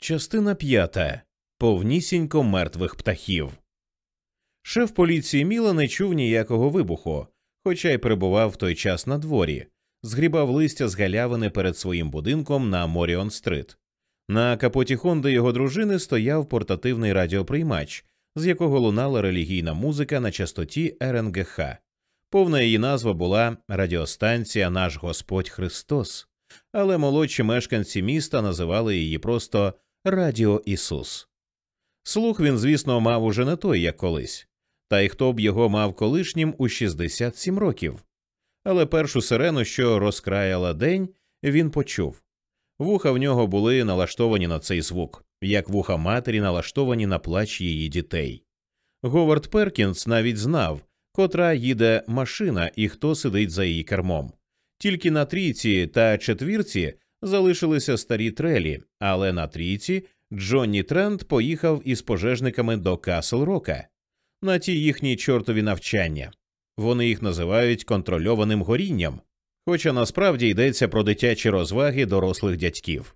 Частина п'ята повнісінько мертвих птахів. Шеф поліції Міла не чув ніякого вибуху, хоча й перебував в той час на дворі, згрібав листя з галявини перед своїм будинком на Моріон Стрит. На капоті Хонди його дружини стояв портативний радіоприймач, з якого лунала релігійна музика на частоті РНГХ. Повна її назва була Радіостанція Наш Господь Христос, але молодші мешканці міста називали її просто Радіо Ісус. Слух він, звісно, мав уже не той, як колись, та й хто б його мав колишнім у 67 років. Але першу сирену, що розкраяла день, він почув. Вуха в нього були налаштовані на цей звук, як вуха матері налаштовані на плач її дітей. Говард Перкінс навіть знав, котра їде машина і хто сидить за її кермом. Тільки на трійці та четвірці залишилися старі трелі, але на трійці Джонні Трент поїхав із пожежниками до Касл Рока на ті їхні чортові навчання. Вони їх називають контрольованим горінням, хоча насправді йдеться про дитячі розваги дорослих дядьків.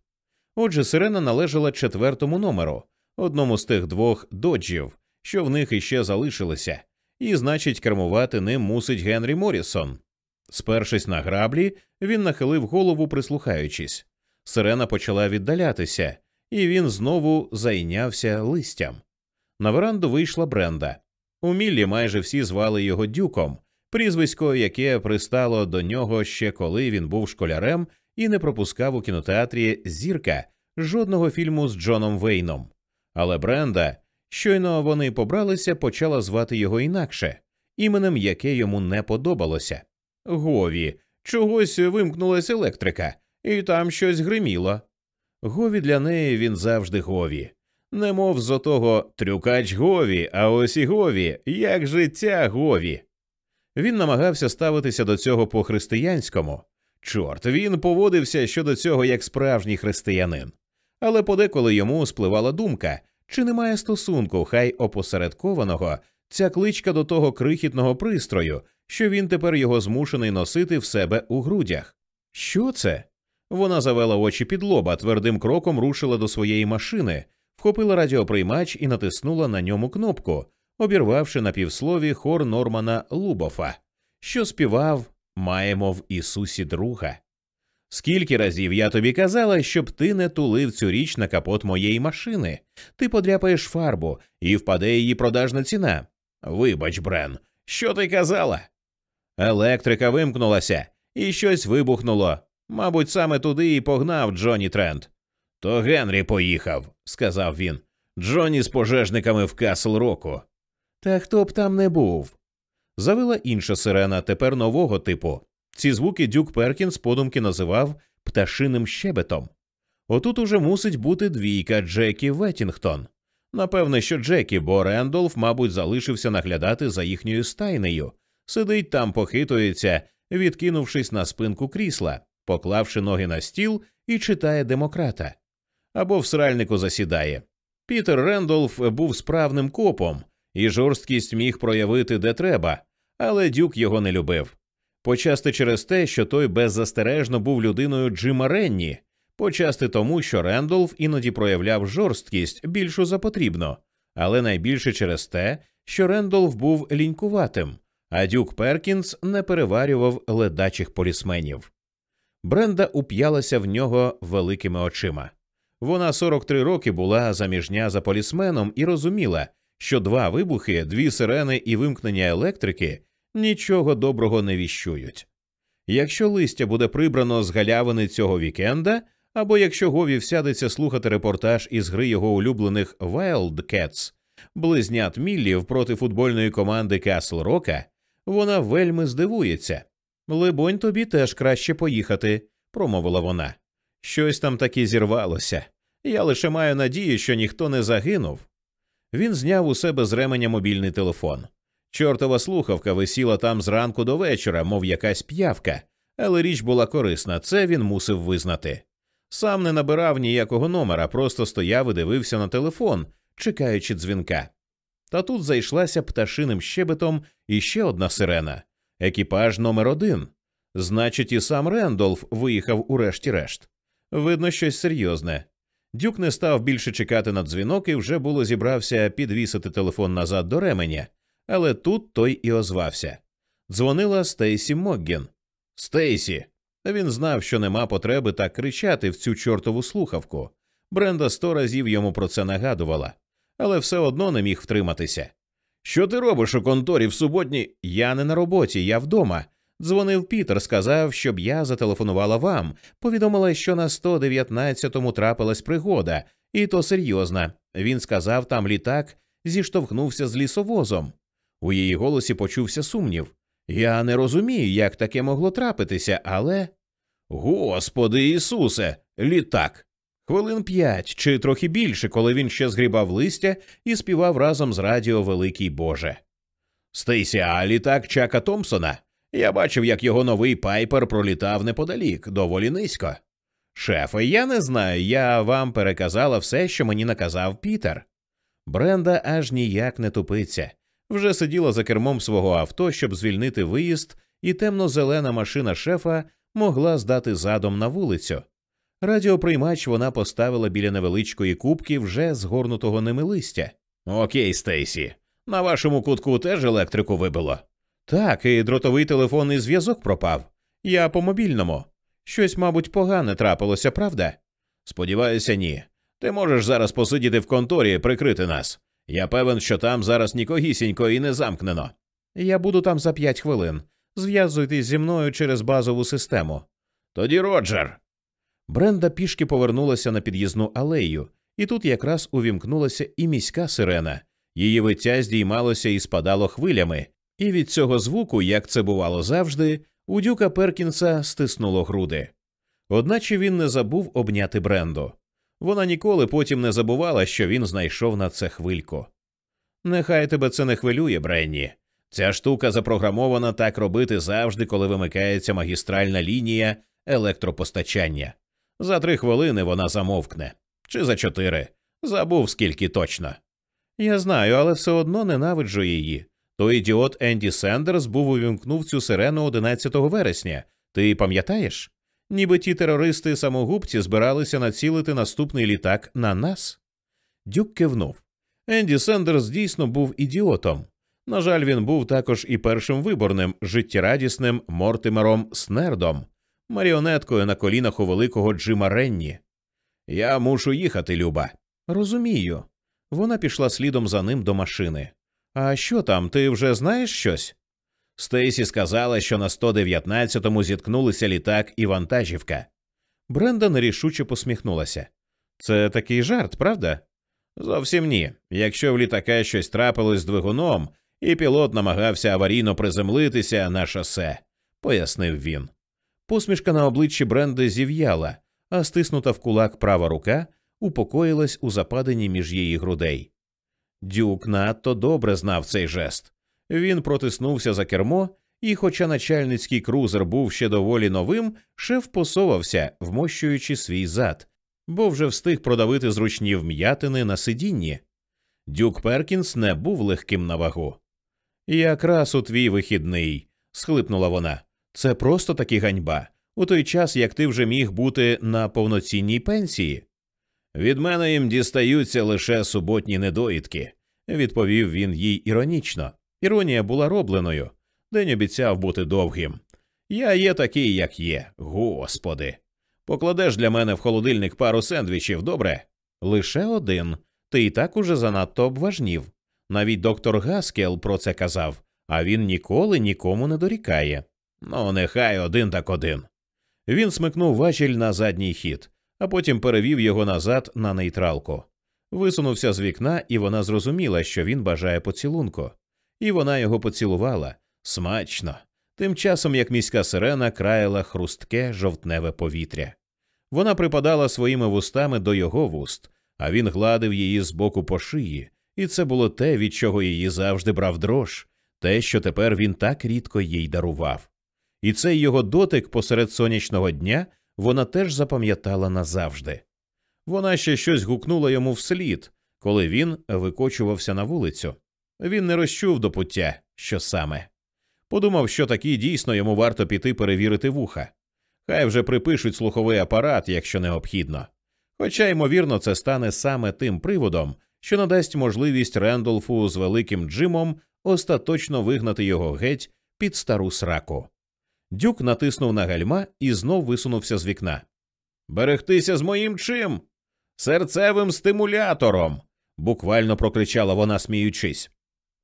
Отже, сирена належала четвертому номеру, одному з тих двох доджів, що в них іще залишилися, і, значить, кермувати ним мусить Генрі Морісон. Спершись на граблі, він нахилив голову, прислухаючись. Сирена почала віддалятися, і він знову зайнявся листям. На веранду вийшла Бренда. У Міллі майже всі звали його дюком, прізвисько, яке пристало до нього ще коли він був школярем і не пропускав у кінотеатрі зірка жодного фільму з Джоном Вейном. Але Бренда, щойно вони побралися, почала звати його інакше, іменем яке йому не подобалося. Гові, чогось вимкнулась електрика, і там щось гриміло. Гові для неї він завжди гові. Немов з отого трюкач Гові, а ось і Гові, як життя Гові. Він намагався ставитися до цього по християнському. Чорт, він поводився щодо цього як справжній християнин. Але подеколи йому спливала думка, чи немає стосунку, хай опосередкованого, ця кличка до того крихітного пристрою, що він тепер його змушений носити в себе у грудях. Що це? Вона завела очі під лоба, твердим кроком рушила до своєї машини, вхопила радіоприймач і натиснула на ньому кнопку, обірвавши на півслові хор Нормана Лубофа, що співав Маємо в Ісусі друга. Скільки разів я тобі казала, щоб ти не тулив цю річ на капот моєї машини, ти подряпаєш фарбу і впаде її продажна ціна. Вибач, Брен, що ти казала? Електрика вимкнулася, і щось вибухнуло. Мабуть, саме туди і погнав Джонні Трент. То Генрі поїхав, сказав він. Джонні з пожежниками в Касл Року. Та хто б там не був. Завила інша сирена, тепер нового типу. Ці звуки Дюк Перкінс подумки називав пташиним щебетом. Отут уже мусить бути двійка Джекі Веттінгтон. Напевне, що Джекі, бо Рендолф, мабуть, залишився наглядати за їхньою стайнею, сидить там, похитується, відкинувшись на спинку крісла, поклавши ноги на стіл і читає демократа. Або в сральнику засідає. Пітер Рендолф був справним копом, і жорсткість міг проявити де треба, але дюк його не любив. Почасти через те, що той беззастережно був людиною Джима Ренні, почасти тому, що Рендолф іноді проявляв жорсткість більшу за потрібно, але найбільше через те, що Рендолф був лінькуватим, а Дюк Перкінс не переварював ледачих полісменів. Бренда уп'ялася в нього великими очима. Вона 43 роки була заміжня за полісменом і розуміла, що два вибухи, дві сирени і вимкнення електрики нічого доброго не віщують. Якщо листя буде прибрано з галявини цього вікенда, або якщо Гові всядеться слухати репортаж із гри його улюблених Wildcats, близнят Міллів проти футбольної команди Касл Рока, вона вельми здивується. Либонь, тобі теж краще поїхати, промовила вона. Щось там таки зірвалося. Я лише маю надію, що ніхто не загинув. Він зняв у себе з ременя мобільний телефон. Чортова слухавка висіла там зранку до вечора, мов якась п'явка, але річ була корисна, це він мусив визнати. Сам не набирав ніякого номера, просто стояв і дивився на телефон, чекаючи дзвінка. Та тут зайшлася пташиним щебетом іще одна сирена екіпаж номер один. Значить, і сам Рендолф виїхав урешті-решт. Видно, щось серйозне. Дюк не став більше чекати на дзвінок і вже було зібрався підвісити телефон назад до ременя, але тут той і озвався. Дзвонила Стейсі Могген. Стейсі. Він знав, що нема потреби так кричати в цю чортову слухавку. Бренда сто разів йому про це нагадувала, але все одно не міг втриматися. Що ти робиш у конторі в суботні? Я не на роботі, я вдома. Дзвонив Пітер, сказав, щоб я зателефонувала вам. Повідомила, що на 119-му трапилась пригода, і то серйозна. Він сказав, там літак зіштовхнувся з лісовозом. У її голосі почувся сумнів. Я не розумію, як таке могло трапитися, але. Господи Ісусе, літак. Хвилин п'ять чи трохи більше, коли він ще згрібав листя і співав разом з радіо Великий Боже. Стейсі, а літак Чака Томпсона. Я бачив, як його новий пайпер пролітав неподалік, доволі низько. Шефе, я не знаю, я вам переказала все, що мені наказав Пітер. Бренда аж ніяк не тупиться. Вже сиділа за кермом свого авто, щоб звільнити виїзд, і темно-зелена машина шефа могла здати задом на вулицю. Радіоприймач вона поставила біля невеличкої кубки вже згорнутого ними листя. Окей, Стейсі, на вашому кутку теж електрику вибило. Так, і дротовий телефонний зв'язок пропав. Я по мобільному. Щось, мабуть, погане трапилося, правда? Сподіваюся, ні. Ти можеш зараз посидіти в конторі, прикрити нас. Я певен, що там зараз нікогісінько і не замкнено. Я буду там за п'ять хвилин. Зв'язуйтесь зі мною через базову систему. Тоді Роджер. Бренда пішки повернулася на під'їзну алею, і тут якраз увімкнулася і міська сирена. Її виття здіймалося і спадало хвилями, і від цього звуку, як це бувало завжди, у дюка Перкінса стиснуло груди. Одначе він не забув обняти Бренду. Вона ніколи потім не забувала, що він знайшов на це хвильку. Нехай тебе це не хвилює, Бренні. Ця штука запрограмована так робити завжди, коли вимикається магістральна лінія електропостачання. За три хвилини вона замовкне. Чи за чотири. Забув скільки точно. Я знаю, але все одно ненавиджу її. Той ідіот Енді Сендерс був увімкнув цю сирену 11 вересня. Ти пам'ятаєш? Ніби ті терористи самогубці збиралися націлити наступний літак на нас. Дюк кивнув. Енді Сендерс дійсно був ідіотом. На жаль, він був також і першим виборним життєрадісним Мортимером Снердом, маріонеткою на колінах у великого Джима Ренні. Я мушу їхати, Люба. Розумію. Вона пішла слідом за ним до машини. А що там, ти вже знаєш щось? Стейсі сказала, що на 119-му зіткнулися літак і вантажівка. Бренда нерішуче посміхнулася. Це такий жарт, правда? Зовсім ні. Якщо в літака щось трапилось з двигуном, і пілот намагався аварійно приземлитися на шосе, пояснив він. Посмішка на обличчі Бренди зів'яла, а стиснута в кулак права рука упокоїлась у западині між її грудей. Дюк надто добре знав цей жест. Він протиснувся за кермо, і, хоча начальницький крузер був ще доволі новим, шеф посовався, вмощуючи свій зад, бо вже встиг продавити зручні вм'ятини на сидінні. Дюк Перкінс не був легким на вагу. Якраз у твій вихідний, схлипнула вона. Це просто таки ганьба. У той час як ти вже міг бути на повноцінній пенсії. Від мене їм дістаються лише суботні недоїдки, відповів він їй іронічно. Іронія була робленою. День обіцяв бути довгим. Я є такий, як є, господи. Покладеш для мене в холодильник пару сендвічів, добре? Лише один. Ти і так уже занадто обважнів. Навіть доктор Гаскел про це казав, а він ніколи нікому не дорікає. Ну, нехай один так один. Він смикнув важіль на задній хід, а потім перевів його назад на нейтралку. Висунувся з вікна, і вона зрозуміла, що він бажає поцілунку. І вона його поцілувала смачно, тим часом як міська сирена краяла хрустке жовтневе повітря. Вона припадала своїми вустами до його вуст, а він гладив її з боку по шиї, і це було те, від чого її завжди брав дрож, те, що тепер він так рідко їй дарував. І цей його дотик посеред сонячного дня вона теж запам'ятала назавжди. Вона ще щось гукнула йому вслід, коли він викочувався на вулицю. Він не розчув до пуття, що саме. Подумав, що таки дійсно йому варто піти перевірити вуха. Хай вже припишуть слуховий апарат, якщо необхідно. Хоча, ймовірно, це стане саме тим приводом, що надасть можливість Рендолфу з великим Джимом остаточно вигнати його геть під стару сраку. Дюк натиснув на гальма і знов висунувся з вікна. Берегтися з моїм чим? Серцевим стимулятором. буквально прокричала вона, сміючись.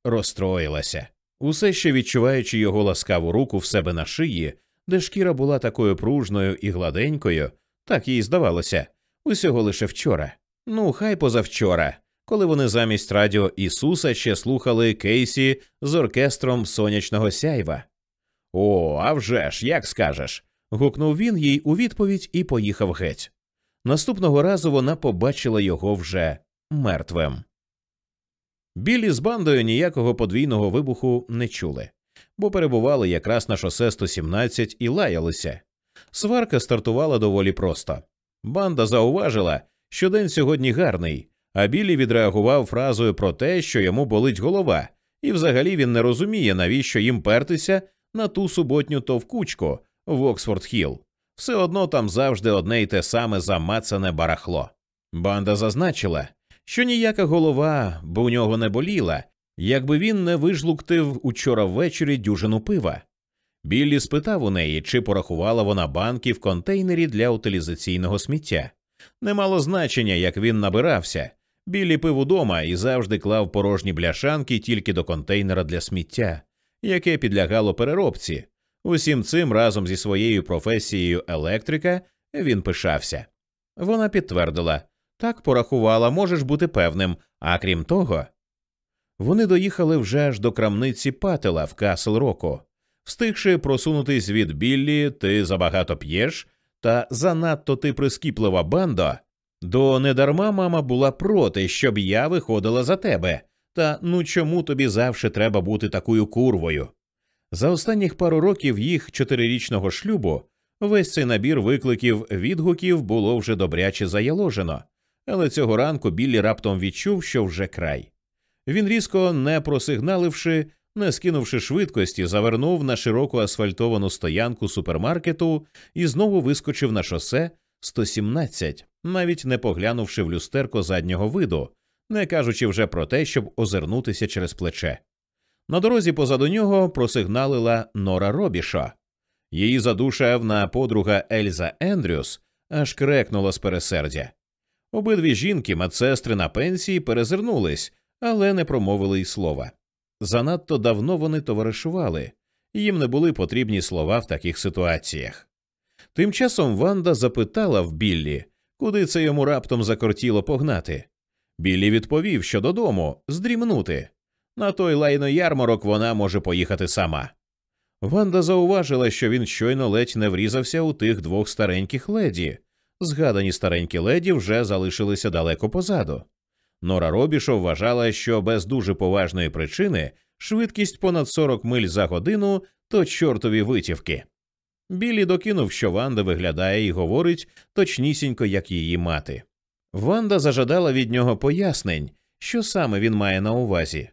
Розстроїлася, усе ще відчуваючи його ласкаву руку в себе на шиї, де шкіра була такою пружною і гладенькою, так їй здавалося, усього лише вчора. Ну, хай позавчора, коли вони замість радіо Ісуса ще слухали Кейсі з оркестром сонячного сяйва. О, а вже ж, як скажеш. гукнув він їй у відповідь і поїхав геть. Наступного разу вона побачила його вже мертвим. Білі з бандою ніякого подвійного вибуху не чули, бо перебували якраз на шосе 117 і лаялися. Сварка стартувала доволі просто. Банда зауважила, що день сьогодні гарний, а Білі відреагував фразою про те, що йому болить голова, і взагалі він не розуміє, навіщо їм пертися на ту суботню товкучку в Оксфорд Хілл. Все одно там завжди одне й те саме замацане барахло. Банда зазначила, що ніяка голова б у нього не боліла, якби він не вижлуктив учора ввечері дюжину пива. Біллі спитав у неї, чи порахувала вона банки в контейнері для утилізаційного сміття. Не мало значення, як він набирався. Біллі пив удома і завжди клав порожні бляшанки тільки до контейнера для сміття, яке підлягало переробці. Усім цим разом зі своєю професією електрика він пишався. Вона підтвердила так порахувала, можеш бути певним, а крім того. Вони доїхали вже аж до крамниці Патела в Касл Року. Встигши просунутись від Біллі, ти забагато п'єш, та занадто ти прискіплива банда, до недарма мама була проти, щоб я виходила за тебе. Та ну чому тобі завжди треба бути такою курвою? За останніх пару років їх чотирирічного шлюбу весь цей набір викликів відгуків було вже добряче заяложено, але цього ранку Біллі раптом відчув, що вже край. Він різко не просигналивши, не скинувши швидкості, завернув на широку асфальтовану стоянку супермаркету і знову вискочив на шосе 117, навіть не поглянувши в люстерко заднього виду, не кажучи вже про те, щоб озирнутися через плече. На дорозі позаду нього просигналила Нора Робішо. Її задушевна подруга Ельза Ендрюс аж крекнула з пересердя. Обидві жінки, медсестри на пенсії, перезирнулись, але не промовили й слова. Занадто давно вони товаришували, їм не були потрібні слова в таких ситуаціях. Тим часом Ванда запитала в Біллі, куди це йому раптом закортіло погнати. Біллі відповів, що додому здрімнути. На той лайно ярмарок вона може поїхати сама. Ванда зауважила, що він щойно ледь не врізався у тих двох стареньких леді. Згадані старенькі леді вже залишилися далеко позаду. Нора Робішо вважала, що без дуже поважної причини швидкість понад 40 миль за годину то чортові витівки. Білі докинув, що Ванда виглядає і говорить точнісінько, як її мати. Ванда зажадала від нього пояснень, що саме він має на увазі.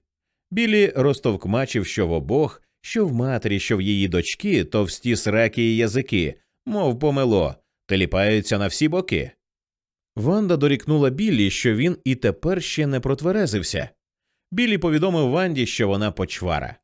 Білі розтовкмачив, що в обох, що в матері, що в її дочки, товсті сраки і язики, мов помело, теліпаються на всі боки. Ванда дорікнула Біллі, що він і тепер ще не протверезився. Біллі повідомив Ванді, що вона почвара.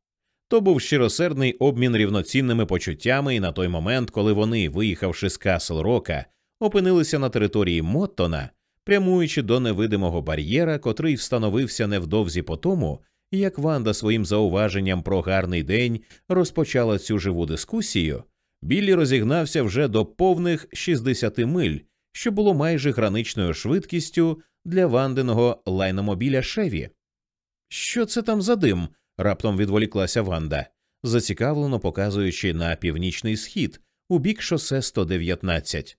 То був щиросердний обмін рівноцінними почуттями, і на той момент, коли вони, виїхавши з Касл Рока, опинилися на території Моттона, прямуючи до невидимого бар'єра, котрий встановився невдовзі по тому, як Ванда своїм зауваженням про гарний день розпочала цю живу дискусію, Біллі розігнався вже до повних 60 миль, що було майже граничною швидкістю для вандиного лайномобіля Шеві. Що це там за дим? раптом відволіклася Ванда, зацікавлено показуючи на північний схід у бік шосе 119.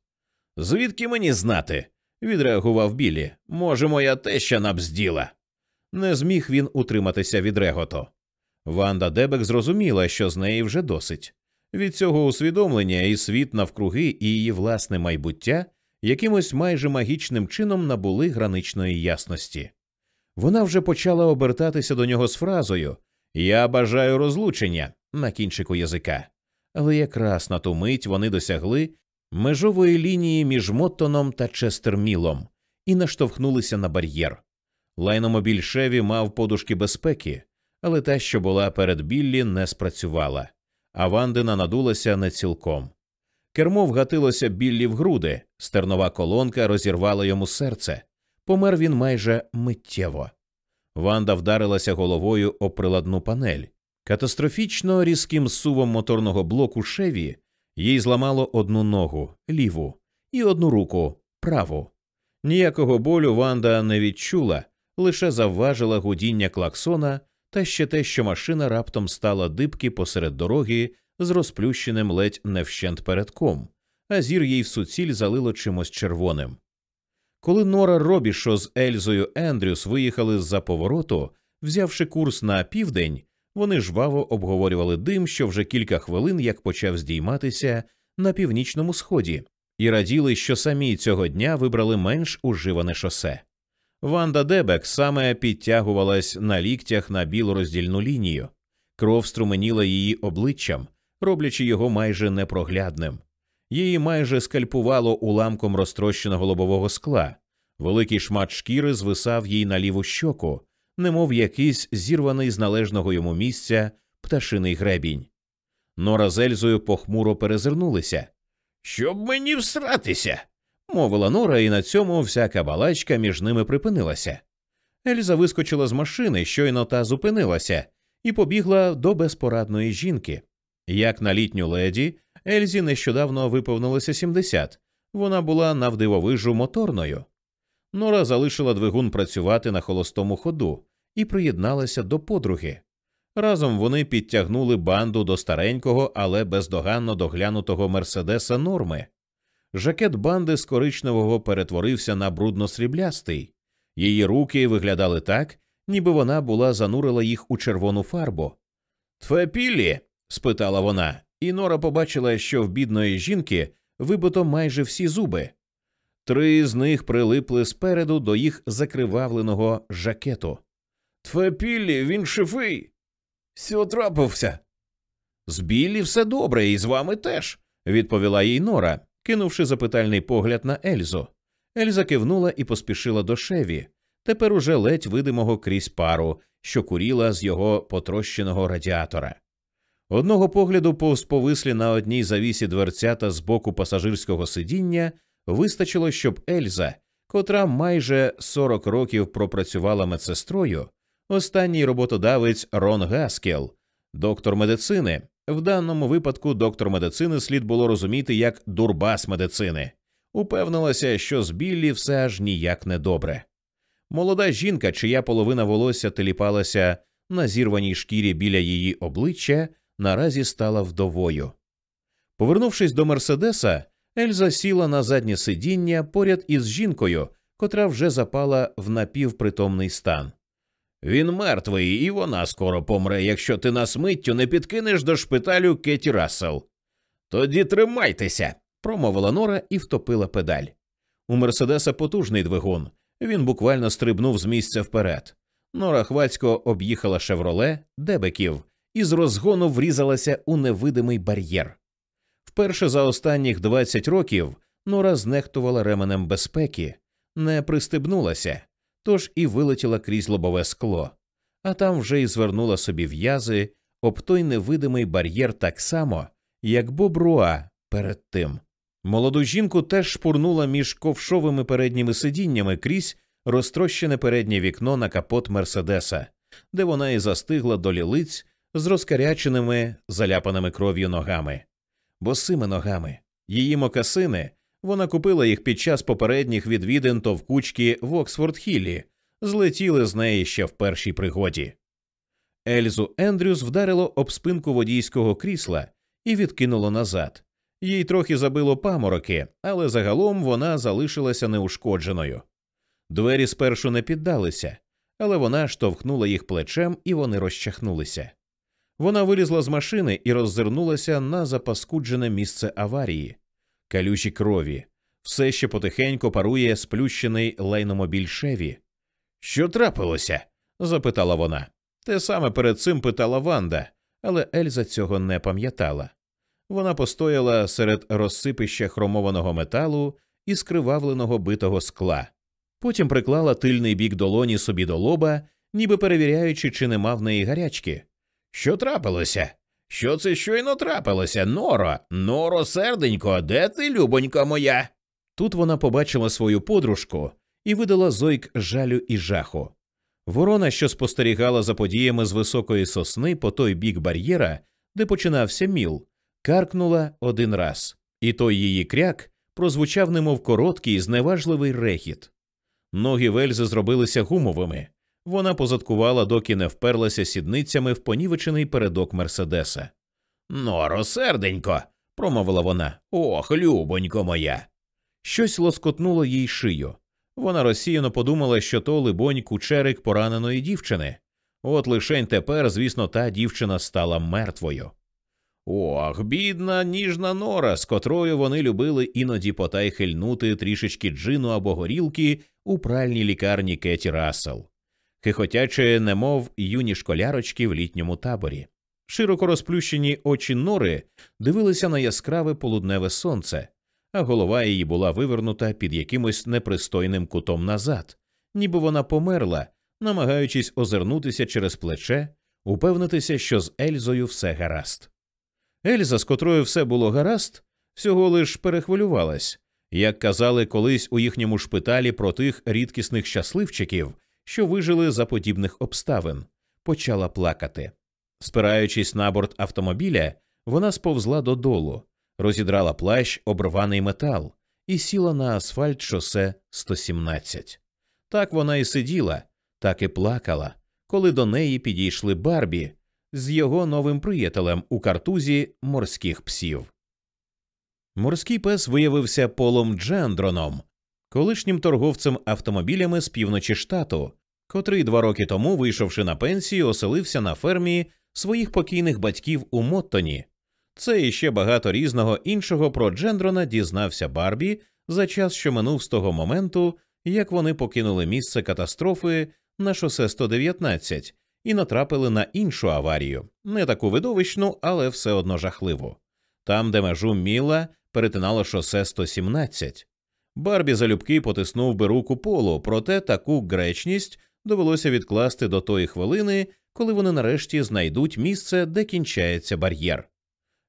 Звідки мені знати? відреагував Біллі. Може, моя теща набзділа. Не зміг він утриматися від реготу. Ванда Дебек зрозуміла, що з неї вже досить. Від цього усвідомлення і світ навкруги, і її власне майбуття якимось майже магічним чином набули граничної ясності. Вона вже почала обертатися до нього з фразою Я бажаю розлучення на кінчику язика. Але якраз на ту мить вони досягли межової лінії між Моттоном та Честермілом і наштовхнулися на бар'єр. Лайномобіль Шеві мав подушки безпеки, але та, що була перед Біллі, не спрацювала, а Вандина надулася не цілком. Кермо вгатилося Біллі в груди, стернова колонка розірвала йому серце. Помер він майже миттєво. Ванда вдарилася головою об приладну панель. Катастрофічно різким сувом моторного блоку Шеві їй зламало одну ногу ліву, і одну руку праву. Ніякого болю Ванда не відчула, лише завважила гудіння клаксона та ще те, що машина раптом стала дибки посеред дороги з розплющеним ледь не вщент передком, а зір їй в суціль залило чимось червоним. Коли Нора Робішо з Ельзою Ендрюс виїхали з за повороту, взявши курс на південь, вони жваво обговорювали дим, що вже кілька хвилин як почав здійматися на північному сході, і раділи, що самі цього дня вибрали менш уживане шосе. Ванда Дебек саме підтягувалась на ліктях на білу роздільну лінію, кров струменіла її обличчям, роблячи його майже непроглядним. Її майже скальпувало уламком розтрощеного лобового скла, великий шмат шкіри звисав їй на ліву щоку, немов якийсь зірваний з належного йому місця пташиний гребінь. Нора з Ельзою похмуро перезирнулися. Щоб мені всратися, мовила Нора, і на цьому вся кабалачка між ними припинилася. Ельза вискочила з машини, щойно та зупинилася, і побігла до безпорадної жінки. Як на літню леді, Ельзі нещодавно виповнилося 70. Вона була навдивовижу моторною. Нора залишила двигун працювати на холостому ходу і приєдналася до подруги. Разом вони підтягнули банду до старенького, але бездоганно доглянутого мерседеса норми. Жакет банди з коричневого перетворився на брудно-сріблястий. Її руки виглядали так, ніби вона була занурила їх у червону фарбу. Тве піллі? спитала вона, і Нора побачила, що в бідної жінки вибито майже всі зуби. Три з них прилипли спереду до їх закривавленого жакету. Тве піллі, він шифий. Сьо трапився. З Біллі все добре, і з вами теж, відповіла їй Нора, кинувши запитальний погляд на Ельзу. Ельза кивнула і поспішила до шеві, тепер уже ледь видимого крізь пару, що куріла з його потрощеного радіатора. Одного погляду повз повислі на одній завісі дверцята з боку пасажирського сидіння вистачило, щоб Ельза, котра майже 40 років пропрацювала медсестрою, останній роботодавець Рон Гаскел, доктор медицини. В даному випадку доктор медицини слід було розуміти як дурбас медицини, упевнилася, що з Біллі все аж ніяк не добре. Молода жінка, чия половина волосся теліпалася на зірваній шкірі біля її обличчя, наразі стала вдовою. Повернувшись до Мерседеса, Ельза сіла на заднє сидіння поряд із жінкою, котра вже запала в напівпритомний стан. Він мертвий, і вона скоро помре, якщо ти нас миттю не підкинеш до шпиталю Кеті Рассел. Тоді тримайтеся, промовила Нора і втопила педаль. У Мерседеса потужний двигун. Він буквально стрибнув з місця вперед. Нора хвацько об'їхала шевроле, дебеків, і з розгону врізалася у невидимий бар'єр. Вперше за останніх 20 років Нора знехтувала ременем безпеки, не пристебнулася, тож і вилетіла крізь лобове скло, а там вже й звернула собі в'язи об той невидимий бар'єр так само, як Боб Руа перед тим. Молоду жінку теж шпурнула між ковшовими передніми сидіннями крізь розтрощене переднє вікно на капот Мерседеса, де вона і застигла до лілиць з розкаряченими, заляпаними кров'ю ногами, босими ногами. Її мокасини вона купила їх під час попередніх відвідин товкучки в Оксфорд Хіллі, злетіли з неї ще в першій пригоді. Ельзу Ендрюс вдарило об спинку водійського крісла і відкинуло назад. Їй трохи забило памороки, але загалом вона залишилася неушкодженою. Двері спершу не піддалися, але вона штовхнула їх плечем, і вони розчахнулися. Вона вилізла з машини і роззирнулася на запаскуджене місце аварії, калючі крові, все ще потихеньку парує сплющений лайномобіль Шеві. Що трапилося? запитала вона. Те саме перед цим питала Ванда, але Ельза цього не пам'ятала. Вона постояла серед розсипища хромованого металу і скривавленого битого скла. Потім приклала тильний бік долоні собі до лоба, ніби перевіряючи, чи нема в неї гарячки. Що трапилося? Що це щойно трапилося? Норо, норо, серденько, де ти, любонька моя? Тут вона побачила свою подружку і видала зойк жалю і жаху. Ворона, що спостерігала за подіями з високої сосни по той бік бар'єра, де починався міл, каркнула один раз, і той її кряк прозвучав немов короткий, зневажливий рехіт. Ноги Вельзи зробилися гумовими. Вона позадкувала, доки не вперлася сідницями в понівечений передок Мерседеса. Норо, серденько, промовила вона. Ох, любонько моя. Щось лоскотнуло їй шию. Вона розсіяно подумала, що то, либонь, кучерик пораненої дівчини. От лишень тепер, звісно, та дівчина стала мертвою. Ох, бідна ніжна нора, з котрою вони любили іноді потай хильнути трішечки джину або горілки у пральній лікарні Кеті Рассел, хихотячи, немов юні школярочки в літньому таборі. Широко розплющені очі нори дивилися на яскраве полудневе сонце, а голова її була вивернута під якимось непристойним кутом назад, ніби вона померла, намагаючись озирнутися через плече, упевнитися, що з Ельзою все гаразд. Ельза, з котрою все було гаразд, всього лиш перехвилювалась, як казали колись у їхньому шпиталі про тих рідкісних щасливчиків, що вижили за подібних обставин, почала плакати. Спираючись на борт автомобіля, вона сповзла додолу, розідрала плащ обрваний метал і сіла на асфальт шосе 117. Так вона і сиділа, так і плакала, коли до неї підійшли Барбі з його новим приятелем у картузі морських псів. Морський пес виявився Полом Джендроном, колишнім торговцем автомобілями з півночі штату, котрий два роки тому, вийшовши на пенсію, оселився на фермі своїх покійних батьків у Моттоні. Це і ще багато різного іншого про Джендрона дізнався Барбі за час, що минув з того моменту, як вони покинули місце катастрофи на шосе 119 і натрапили на іншу аварію, не таку видовищну, але все одно жахливу. Там, де межу Міла перетинало шосе 117. Барбі залюбки потиснув би руку полу, проте таку гречність довелося відкласти до тої хвилини, коли вони нарешті знайдуть місце, де кінчається бар'єр.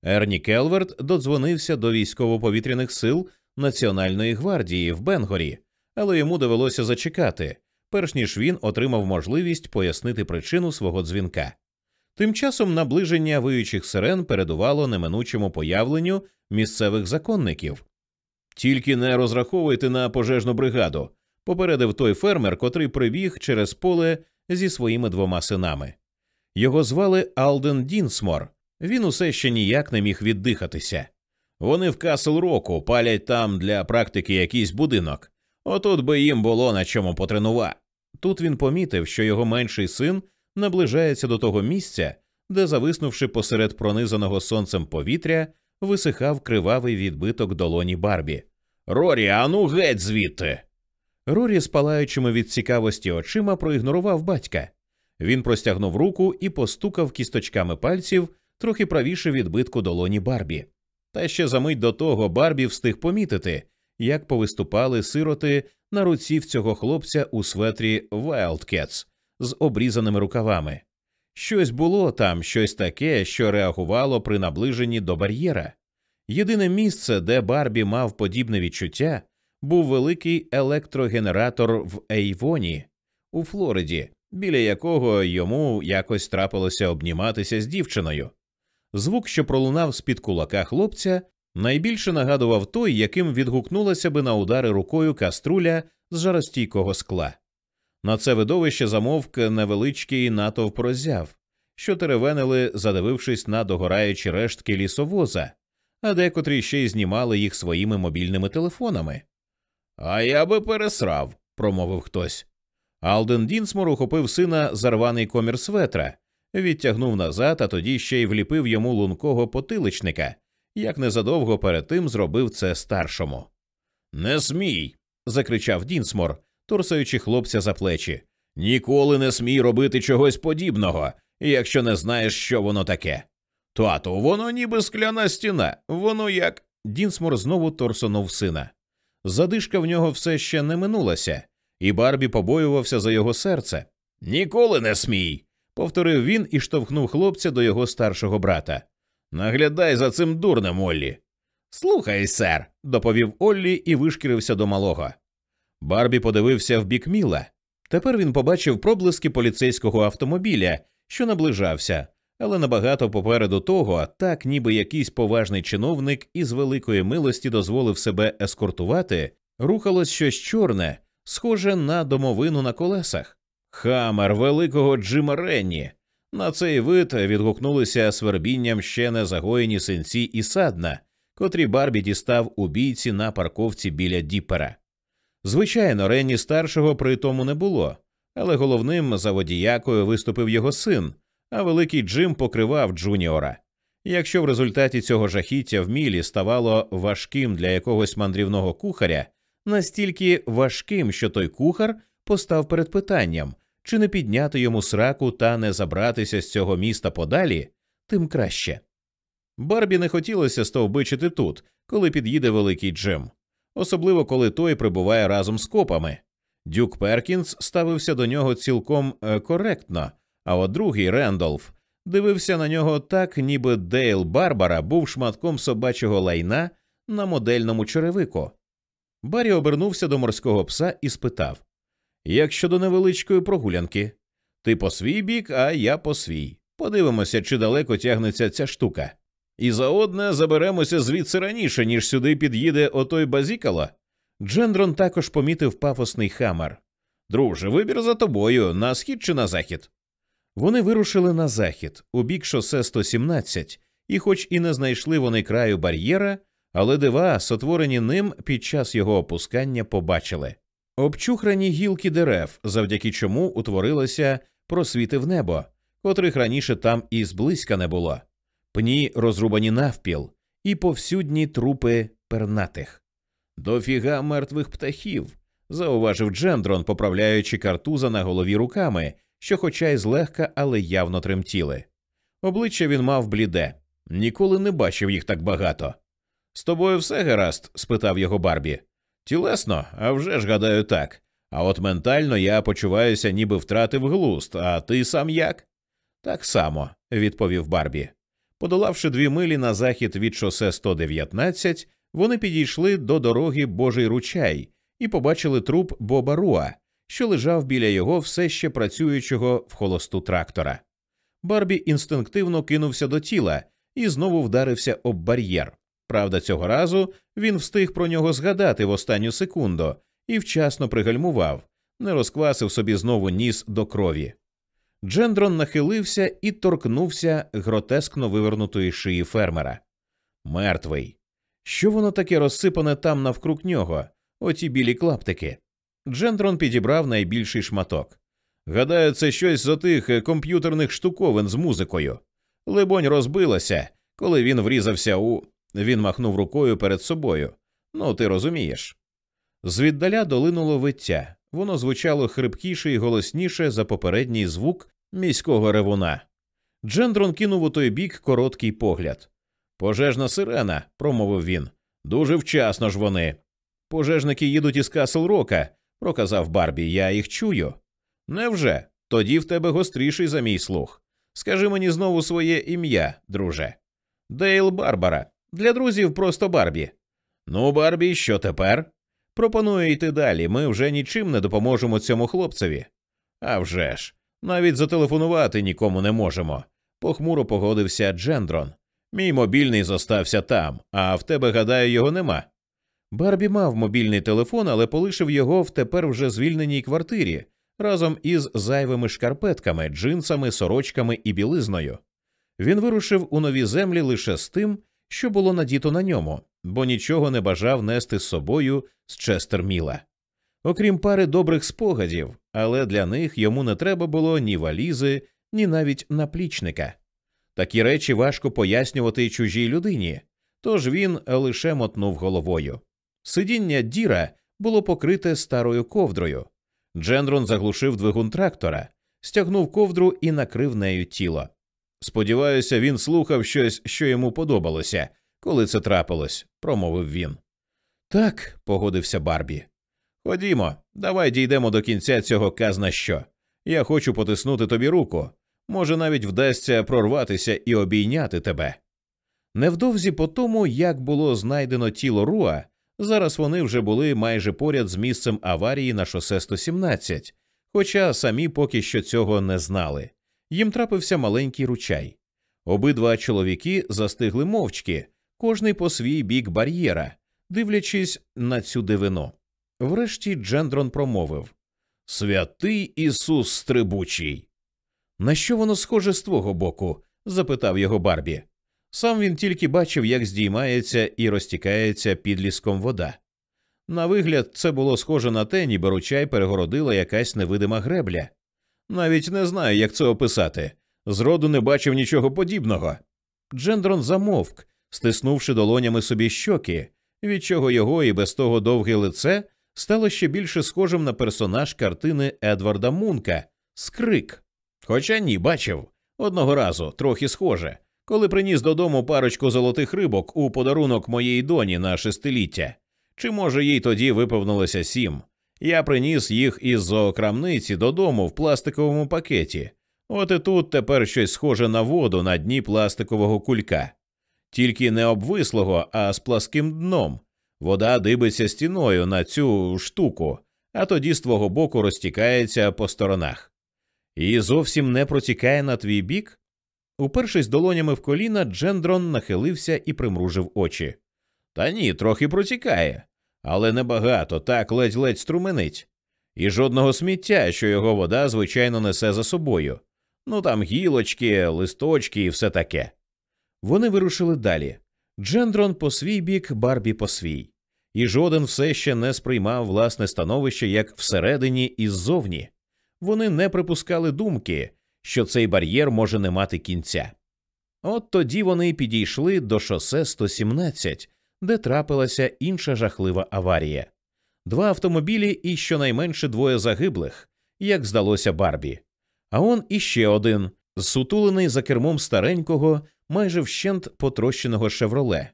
Ерні Келверт додзвонився до військово-повітряних сил Національної гвардії в Бенгорі, але йому довелося зачекати, перш ніж він отримав можливість пояснити причину свого дзвінка. Тим часом наближення виючих сирен передувало неминучому появленню місцевих законників. Тільки не розраховуйте на пожежну бригаду, попередив той фермер, котрий прибіг через поле зі своїми двома синами. Його звали Алден Дінсмор. Він усе ще ніяк не міг віддихатися. Вони в Касл Року палять там для практики якийсь будинок. Отут би їм було на чому потренувати. Тут він помітив, що його менший син наближається до того місця, де, зависнувши посеред пронизаного сонцем повітря, висихав кривавий відбиток долоні Барбі. Рорі, ану геть звідти. Рорі, спалаючими від цікавості очима, проігнорував батька. Він простягнув руку і постукав кісточками пальців трохи правіше відбитку долоні Барбі. Та ще за мить до того Барбі встиг помітити, як повиступали сироти на руці в цього хлопця у светрі Wildcats з обрізаними рукавами. Щось було там, щось таке, що реагувало при наближенні до бар'єра. Єдине місце, де Барбі мав подібне відчуття, був великий електрогенератор в Ейвоні у Флориді, біля якого йому якось трапилося обніматися з дівчиною. Звук, що пролунав з під кулака хлопця, найбільше нагадував той, яким відгукнулася би на удари рукою каструля з жаростійкого скла. На це видовище замовк невеличкий натовп роззяв, що теревенили, задивившись на догораючі рештки лісовоза, а декотрі ще й знімали їх своїми мобільними телефонами. А я би пересрав, промовив хтось. Алден Дінсмор ухопив сина за рваний комір светра, відтягнув назад, а тоді ще й вліпив йому лункого потиличника, як незадовго перед тим зробив це старшому. Не смій. закричав Дінсмор, торсаючи хлопця за плечі. Ніколи не смій робити чогось подібного, якщо не знаєш, що воно таке. Тату, воно ніби скляна стіна, воно як. Дінсмор знову торсонув сина. Задишка в нього все ще не минулася, і Барбі побоювався за його серце. Ніколи не смій. повторив він і штовхнув хлопця до його старшого брата. Наглядай за цим дурнем, Оллі. Слухай, сер, доповів Оллі і вишкірився до малого. Барбі подивився в бік Міла. Тепер він побачив проблиски поліцейського автомобіля, що наближався, але набагато попереду того, так ніби якийсь поважний чиновник із великої милості дозволив себе ескортувати, рухалось щось чорне, схоже на домовину на колесах. Хамер великого Джима Ренні. На цей вид відгукнулися свербінням ще не загоєні синці і садна, котрі Барбі дістав у бійці на парковці біля Діпера. Звичайно, Ренні старшого при тому не було, але головним за водіякою виступив його син, а великий Джим покривав Джуніора. Якщо в результаті цього жахіття в мілі ставало важким для якогось мандрівного кухаря, настільки важким, що той кухар постав перед питанням чи не підняти йому сраку та не забратися з цього міста подалі, тим краще. Барбі не хотілося стовбичити тут, коли під'їде Великий Джим, особливо коли той прибуває разом з копами. Дюк Перкінс ставився до нього цілком е, коректно, а от другий Рендолф дивився на нього так, ніби Дейл Барбара був шматком собачого лайна на модельному черевику. Баррі обернувся до морського пса і спитав Як щодо невеличкої прогулянки, ти по свій бік, а я по свій. Подивимося, чи далеко тягнеться ця штука. І заодне заберемося звідси раніше, ніж сюди під'їде отой базікало. Джендрон також помітив пафосний хамер. Друже, вибір за тобою на схід чи на захід. Вони вирушили на захід, у бік шосе 117, і, хоч і не знайшли вони краю бар'єра, але дива, сотворені ним під час його опускання, побачили обчухрані гілки дерев, завдяки чому утворилися просвіти в небо, котрих раніше там і зблизька не було, пні розрубані навпіл, і повсюдні трупи пернатих. Дофіга мертвих птахів, зауважив Джендрон, поправляючи картуза на голові руками, що, хоча й злегка, але явно тремтіли. Обличчя він мав бліде, ніколи не бачив їх так багато. З тобою все гаразд? спитав його Барбі. Тілесно, а вже ж гадаю так. А от ментально я почуваюся, ніби втратив глуст, а ти сам як? Так само, відповів Барбі. Подолавши дві милі на захід від шосе 119, вони підійшли до дороги Божий ручай і побачили труп Боба Руа, що лежав біля його все ще працюючого в холосту трактора. Барбі інстинктивно кинувся до тіла і знову вдарився об бар'єр. Правда, цього разу він встиг про нього згадати в останню секунду і вчасно пригальмував, не розквасив собі знову ніс до крові. Джендрон нахилився і торкнувся гротескно вивернутої шиї фермера. Мертвий. Що воно таке розсипане там навкруг нього, оті білі клаптики? Джендрон підібрав найбільший шматок. Гадаю, це щось з отих комп'ютерних штуковин з музикою. Либонь розбилася, коли він врізався у. Він махнув рукою перед собою. Ну, ти розумієш. Звіддаля долинуло виття. Воно звучало хрипкіше і голосніше за попередній звук міського ревуна. Джендрон кинув у той бік короткий погляд. Пожежна сирена, промовив він. Дуже вчасно ж вони. Пожежники їдуть із Касл Рока, проказав Барбі, я їх чую. Невже? Тоді в тебе гостріший за мій слух. Скажи мені знову своє ім'я, друже. Дейл Барбара. Для друзів просто Барбі. Ну, Барбі, що тепер? Пропоную йти далі. Ми вже нічим не допоможемо цьому хлопцеві. «А вже ж, навіть зателефонувати нікому не можемо. Похмуро погодився Джендрон. Мій мобільний зостався там, а в тебе, гадаю, його нема. Барбі мав мобільний телефон, але полишив його в тепер вже звільненій квартирі разом із зайвими шкарпетками, джинсами, сорочками і білизною. Він вирушив у нові землі лише з тим, що було надіто на ньому, бо нічого не бажав нести з собою з Честерміла. Окрім пари добрих спогадів, але для них йому не треба було ні валізи, ні навіть наплічника. Такі речі важко пояснювати чужій людині, тож він лише мотнув головою. Сидіння діра було покрите старою ковдрою. Джендрон заглушив двигун трактора, стягнув ковдру і накрив нею тіло. Сподіваюся, він слухав щось, що йому подобалося, коли це трапилось, промовив він. Так, погодився Барбі. Ходімо, давай дійдемо до кінця цього казна що. Я хочу потиснути тобі руку. Може, навіть вдасться прорватися і обійняти тебе. Невдовзі по тому, як було знайдено тіло Руа, зараз вони вже були майже поряд з місцем аварії на шосе 117, хоча самі поки що цього не знали. Їм трапився маленький ручай. Обидва чоловіки застигли мовчки, кожний по свій бік бар'єра, дивлячись на цю дивину. Врешті Джендрон промовив Святий Ісус Стрибучий. На що воно схоже з твого боку? запитав його Барбі. Сам він тільки бачив, як здіймається і розтікається під ліском вода. На вигляд, це було схоже на те, ніби ручай перегородила якась невидима гребля. Навіть не знаю, як це описати. Зроду не бачив нічого подібного. Джендрон замовк, стиснувши долонями собі щоки, від чого його і без того довге лице стало ще більше схожим на персонаж картини Едварда Мунка Скрик. Хоча ні, бачив одного разу трохи схоже, коли приніс додому парочку золотих рибок у подарунок моєї доні на шестиліття. Чи може їй тоді виповнилося сім? Я приніс їх із зоокрамниці додому в пластиковому пакеті. От і тут тепер щось схоже на воду на дні пластикового кулька, тільки не обвислого, а з пласким дном. Вода дибиться стіною на цю штуку, а тоді з твого боку розтікається по сторонах. І зовсім не протікає на твій бік. Упершись долонями в коліна, Джендрон нахилився і примружив очі. Та ні, трохи протікає, але небагато, так ледь-ледь струменить. І жодного сміття, що його вода, звичайно, несе за собою. Ну там гілочки, листочки і все таке. Вони вирушили далі. Джендрон по свій бік, Барбі по свій, і жоден все ще не сприймав власне становище як всередині і ззовні. Вони не припускали думки, що цей бар'єр може не мати кінця. От тоді вони підійшли до шосе 117, де трапилася інша жахлива аварія. Два автомобілі і щонайменше двоє загиблих, як здалося Барбі. А он іще один, зсутулений за кермом старенького, майже вщент потрощеного шевроле.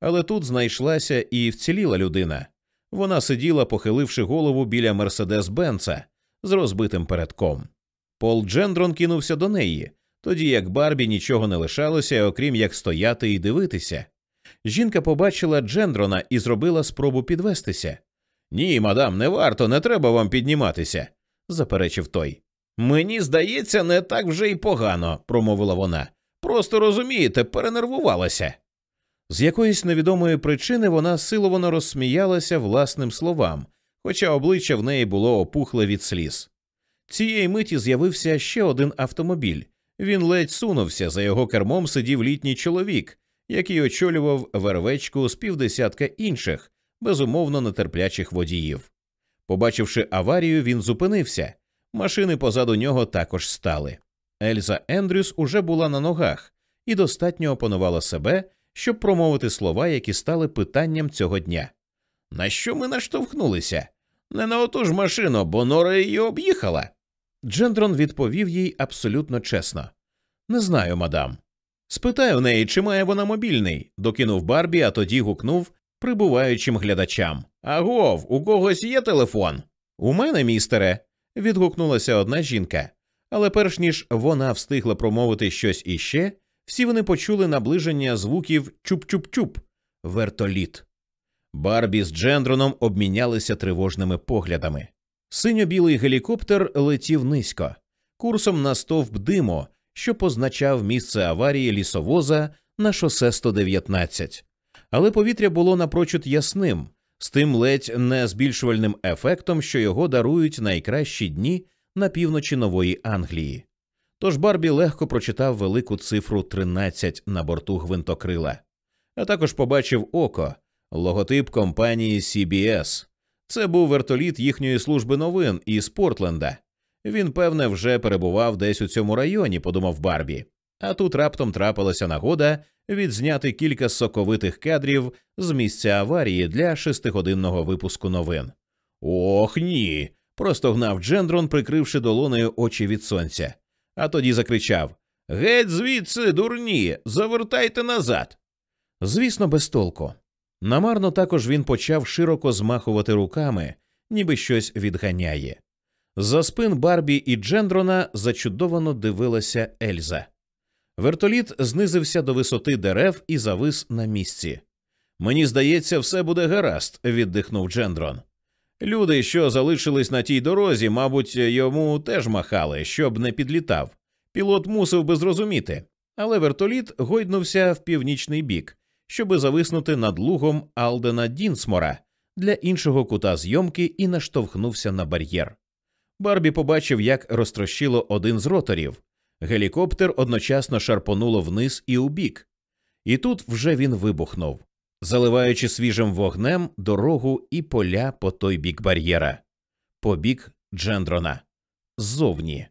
Але тут знайшлася і вціліла людина. Вона сиділа, похиливши голову біля Мерседес Бенца з розбитим передком. Пол Джендрон кинувся до неї, тоді як Барбі нічого не лишалося, окрім як стояти і дивитися. Жінка побачила Джендрона і зробила спробу підвестися. Ні, мадам, не варто, не треба вам підніматися, заперечив той. Мені здається, не так вже й погано, промовила вона. Просто розумієте, перенервувалася. З якоїсь невідомої причини вона силовано розсміялася власним словам, хоча обличчя в неї було опухле від сліз. Цієї миті з'явився ще один автомобіль. Він ледь сунувся, за його кермом сидів літній чоловік, який очолював вервечку з півдесятка інших, безумовно нетерплячих водіїв. Побачивши аварію, він зупинився. Машини позаду нього також стали. Ельза Ендрюс уже була на ногах і достатньо опанувала себе, щоб промовити слова, які стали питанням цього дня. На що ми наштовхнулися? Не на оту ж машину, бо Нора її об'їхала. Джендрон відповів їй абсолютно чесно. Не знаю, мадам. Спитай у неї, чи має вона мобільний, докинув Барбі, а тоді гукнув прибуваючим глядачам. Агов, у когось є телефон? У мене, містере, відгукнулася одна жінка. Але перш ніж вона встигла промовити щось іще, всі вони почули наближення звуків чуп-чуп-чуп вертоліт. Барбі з Джендроном обмінялися тривожними поглядами. Синьо-білий гелікоптер летів низько, курсом на стовп диму, що позначав місце аварії лісовоза на шосе 119. Але повітря було напрочуд ясним, з тим ледь не збільшувальним ефектом, що його дарують найкращі дні на півночі Нової Англії. Тож Барбі легко прочитав велику цифру 13 на борту гвинтокрила, а також побачив око, логотип компанії CBS. Це був вертоліт їхньої служби новин із Портленда. Він, певне, вже перебував десь у цьому районі, подумав Барбі. А тут раптом трапилася нагода відзняти кілька соковитих кадрів з місця аварії для шестигодинного випуску новин. Ох ні. просто гнав Джендрон, прикривши долонею очі від сонця. А тоді закричав Геть звідси, дурні, завертайте назад. Звісно, без толку. Намарно також він почав широко змахувати руками, ніби щось відганяє. За спин Барбі і Джендрона зачудовано дивилася Ельза. Вертоліт знизився до висоти дерев і завис на місці. Мені здається, все буде гаразд, віддихнув Джендрон. Люди, що залишились на тій дорозі, мабуть, йому теж махали, щоб не підлітав. Пілот мусив би зрозуміти, але вертоліт гойднувся в північний бік, щоби зависнути над лугом Алдена Дінсмора для іншого кута зйомки і наштовхнувся на бар'єр. Барбі побачив, як розтрощило один з роторів. Гелікоптер одночасно шарпонуло вниз і у бік. І тут вже він вибухнув, заливаючи свіжим вогнем дорогу і поля по той бік бар'єра, по бік Джендрона. Ззовні.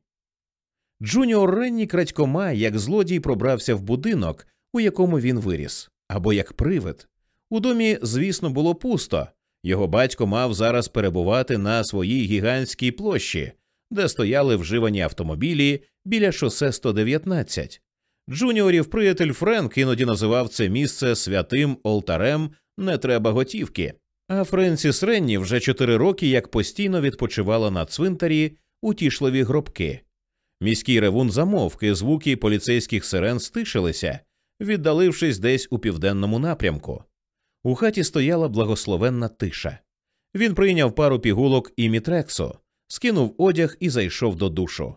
Джуніор Ренні крадькома, як злодій, пробрався в будинок, у якому він виріс, або як привид. У домі, звісно, було пусто. Його батько мав зараз перебувати на своїй гігантській площі, де стояли вживані автомобілі біля шосе 119. Джуніорів приятель Френк іноді називав це місце святим олтарем не треба готівки. А Френсіс Ренні вже чотири роки як постійно відпочивала на цвинтарі утішливі гробки. Міський ревун замовки, звуки поліцейських сирен стишилися, віддалившись десь у південному напрямку. У хаті стояла благословенна тиша. Він прийняв пару пігулок і мітрексу, скинув одяг і зайшов до душу.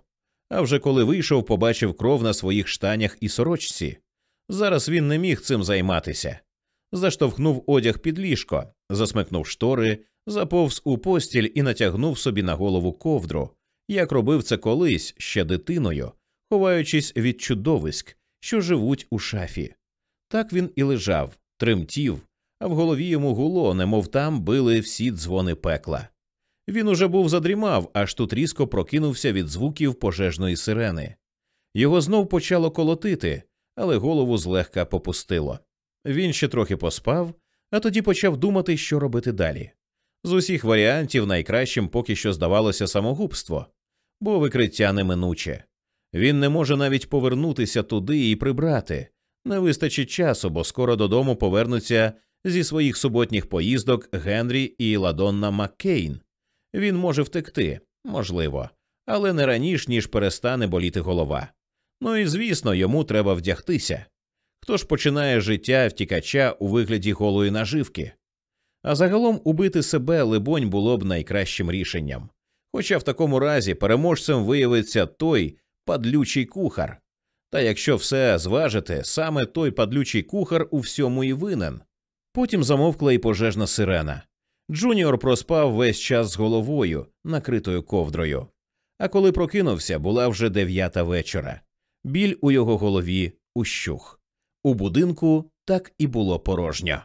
А вже коли вийшов, побачив кров на своїх штанях і сорочці. Зараз він не міг цим займатися. Заштовхнув одяг під ліжко, засмикнув штори, заповз у постіль і натягнув собі на голову ковдру, як робив це колись ще дитиною, ховаючись від чудовиськ, що живуть у шафі. Так він і лежав, тремтів, а в голові йому гуло, немов там били всі дзвони пекла. Він уже був задрімав, аж тут різко прокинувся від звуків пожежної сирени. Його знов почало колотити, але голову злегка попустило. Він ще трохи поспав, а тоді почав думати, що робити далі. З усіх варіантів найкращим поки що здавалося самогубство, бо викриття неминуче. Він не може навіть повернутися туди і прибрати. Не вистачить часу, бо скоро додому повернуться зі своїх суботніх поїздок Генрі і Ладонна Маккейн. Він може втекти, можливо, але не раніше, ніж перестане боліти голова. Ну і звісно, йому треба вдягтися. Хто ж починає життя втікача у вигляді голої наживки? А загалом убити себе, либонь, було б найкращим рішенням. Хоча в такому разі переможцем виявиться той падлючий кухар. Та якщо все зважити, саме той падлючий кухар у всьому і винен. Потім замовкла і пожежна сирена. Джуніор проспав весь час з головою, накритою ковдрою. А коли прокинувся, була вже дев'ята вечора. Біль у його голові ущух. У будинку так і було порожньо.